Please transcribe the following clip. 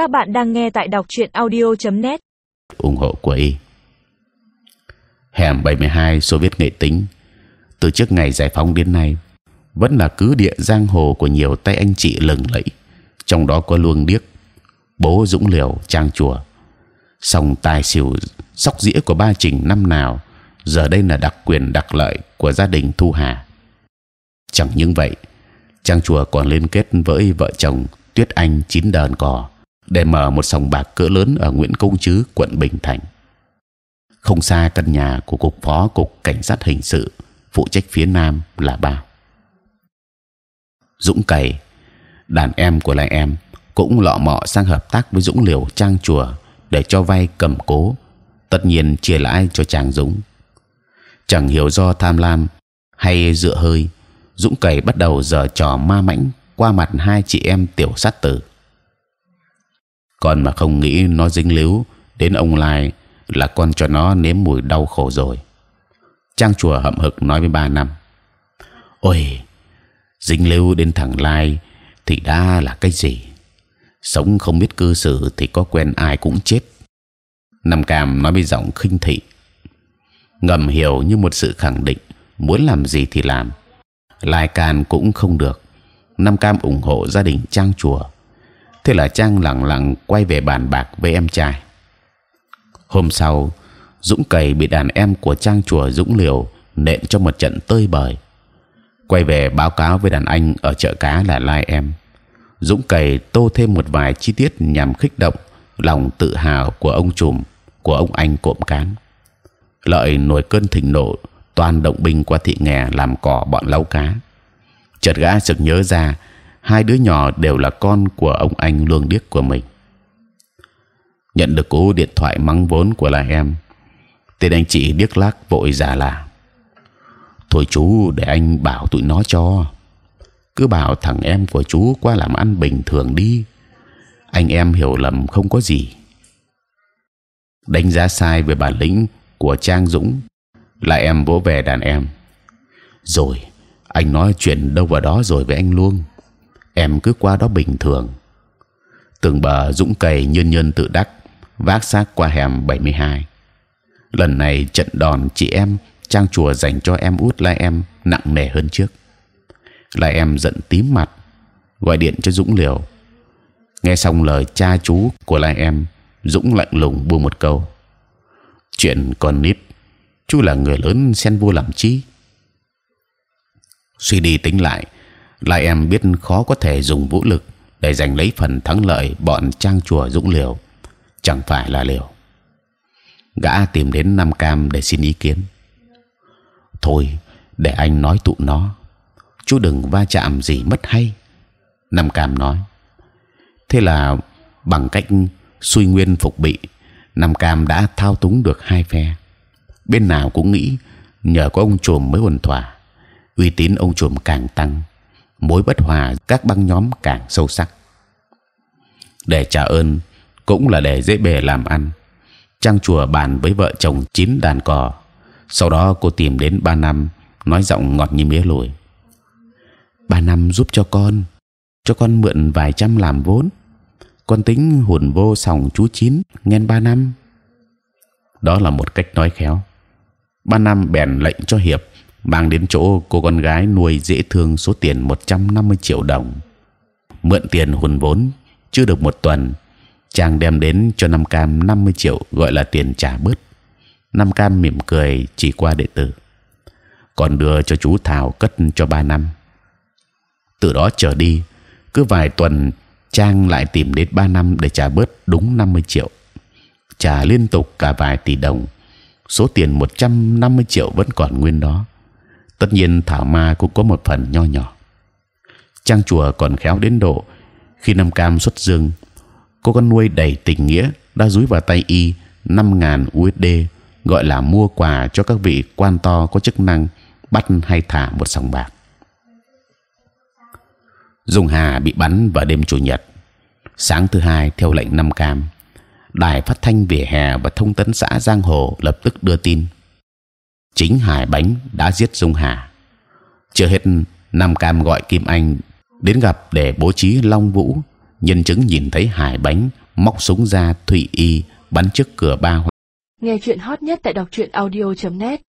Các bạn đang nghe tại đọc truyện audio.net. ủng hộ của y. Hẻm 72 số Viết nghệ tính từ trước ngày giải phóng đến nay vẫn là cứ địa giang hồ của nhiều tay anh chị lừng lẫy, trong đó có Luông Điếc, bố Dũng Liều, Trang Chùa. Song tài xỉu sóc dĩa của ba trình năm nào giờ đây là đặc quyền đặc lợi của gia đình Thu Hà. Chẳng những vậy, Trang Chùa còn liên kết với vợ chồng Tuyết Anh chín đờn cò để mở một sòng bạc cỡ lớn ở Nguyễn Công Trứ, quận Bình Thạnh. Không xa căn nhà của cục phó cục cảnh sát hình sự phụ trách phía nam là Ba. Dũng cày, đàn em của lại em cũng lọ mọ sang hợp tác với Dũng liều trang chùa để cho vay cầm cố, tất nhiên chia lãi cho chàng Dũng. Chẳng hiểu do tham lam hay dựa hơi, Dũng cày bắt đầu giở trò ma mãnh qua mặt hai chị em tiểu sát tử. Còn mà không nghĩ nó dính líu đến ông lai là con cho nó nếm mùi đau khổ rồi. Trang chùa hậm hực nói với ba năm. Ôi, dính líu đến thằng lai thì đã là cái gì? Sống không biết cư xử thì có quen ai cũng chết. Nam Cam nói với giọng khinh thị, ngầm hiểu như một sự khẳng định muốn làm gì thì làm. Lai can cũng không được. Nam Cam ủng hộ gia đình Trang chùa. Thế là Trang lặng lặng quay về bàn bạc với em trai. Hôm sau, Dũng cầy bị đàn em của Trang chùa Dũng liều nện cho một trận tơi bời. Quay về báo cáo với đàn anh ở chợ cá là Lai em. Dũng cầy tô thêm một vài chi tiết nhằm khích động lòng tự hào của ông trùm của ông anh cộm cán. Lợi nổi cơn thịnh nộ toàn động binh qua thị nghè làm cỏ bọn lấu cá. Chợt gã sực nhớ ra hai đứa nhỏ đều là con của ông anh luông điếc của mình. Nhận được cú điện thoại mắng vốn của là em, tên anh chị điếc lác vội giả là thôi chú để anh bảo tụi nó cho. Cứ bảo thằng em của chú qua làm ăn bình thường đi. Anh em hiểu lầm không có gì. Đánh giá sai về bản lĩnh của Trang Dũng là em vỗ về đàn em. Rồi anh nói chuyện đâu vào đó rồi với anh luôn em cứ qua đó bình thường. Tường bờ Dũng cầy nhân nhân tự đắc, vác xác qua hẻm 72 lần này trận đòn chị em, trang chùa dành cho em út lai em nặng nề hơn trước. Lai em giận tím mặt, gọi điện cho Dũng liều. Nghe xong lời cha chú của lại em, Dũng lạnh lùng buông một câu. Chuyện còn nít, chú là người lớn xen vô làm chi? Suy đi tính lại lại em biết khó có thể dùng vũ lực để giành lấy phần thắng lợi bọn trang chùa Dũng liều. Chẳng phải là liều. Gã tìm đến Nam Cam để xin ý kiến. Thôi, để anh nói tụ nó. Chú đừng va chạm gì mất hay. Nam Cam nói. Thế là bằng cách suy nguyên phục bị, Nam Cam đã thao túng được hai phe. Bên nào cũng nghĩ nhờ có ông chùm mới ổn thỏa. Uy tín ông chùm càng tăng mối bất hòa các băng nhóm càng sâu sắc. Để trả ơn, cũng là để dễ bề làm ăn. Trang chùa bàn với vợ chồng chín đàn cò. Sau đó cô tìm đến ba năm nói giọng ngọt như mía lùi ba năm giúp cho con cho con mượn vài trăm làm vốn. Con tính hùn vô sòng chú chín nghe ba năm đó là một cách nói khéo. Ba năm bèn lệnh cho hiệp mang đến chỗ cô con gái nuôi dễ thương số tiền 150 triệu đồng. Mượn tiền hùn vốn, chưa được một tuần, chàng đem đến cho năm cam 50 triệu gọi là tiền trả bớt. Năm cam mỉm cười, chỉ qua đệ tử. Còn đưa cho chú thảo cất cho ba năm. Từ đó trở đi, cứ vài tuần trang lại tìm đến ba năm để trả bớt đúng 50 triệu. Trả liên tục cả vài tỷ đồng. Số tiền 150 triệu vẫn còn nguyên đó tất nhiên thảo ma cũng có một phần nho nhỏ trang chùa còn khéo đến độ khi năm cam xuất dương cô con nuôi đầy tình nghĩa đã dúi vào tay y 5.000 USD gọi là mua quà cho các vị quan to có chức năng bắt hay thả một sòng bạc. Dung Hà bị bắn vào đêm chủ nhật. Sáng thứ hai theo lệnh năm cam, đài phát thanh vỉa hè và thông tấn xã giang hồ lập tức đưa tin chính Hải Bánh đã giết Dung Hà. Chưa hết, Nam Cam gọi Kim Anh đến gặp để bố trí Long Vũ nhân chứng nhìn thấy Hải Bánh móc súng ra thủy y bắn trước cửa ba Nghe chuyện hot nhất tại đọc truyện audio.net